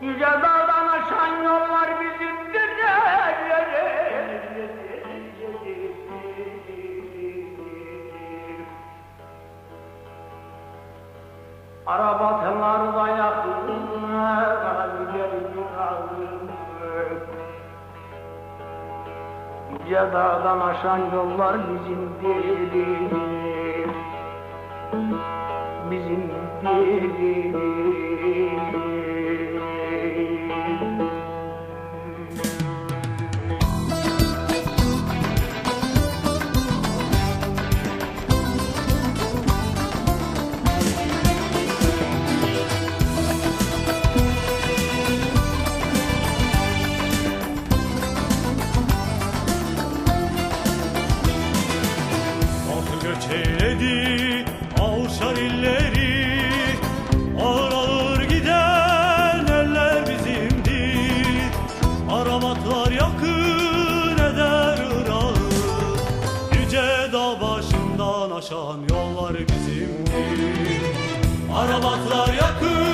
Yüce dağdan aşan yollar bizimdir. Arabatıları da yakın. Gider yırağı. Yüce dağdan aşan yollar bizimdir. Bizimdir. Başından aşan yollar bizimdir. Aramatlar yakın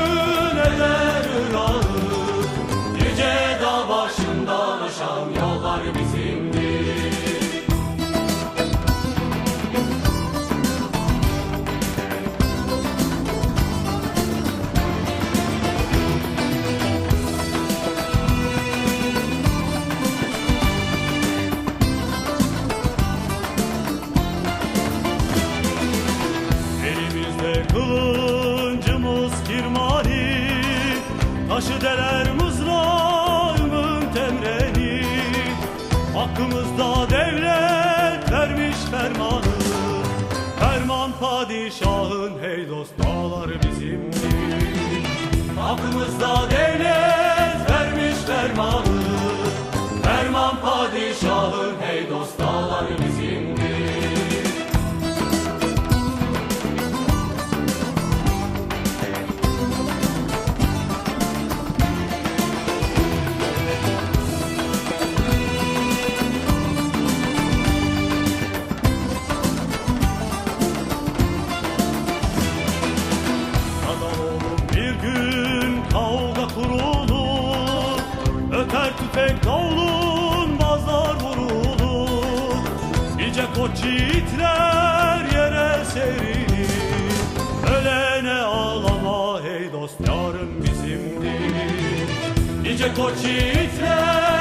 kirmani Taşı deler mızrağımın temreni. Hakkımızda devlet vermiş fermanı Ferman padişahın hey dost dağlar bizimdir Hakkımızda devlet Nice koç yiğitler yere serilir Ölene ağlama hey dost yarın bizimdir. Nice koç yiğitler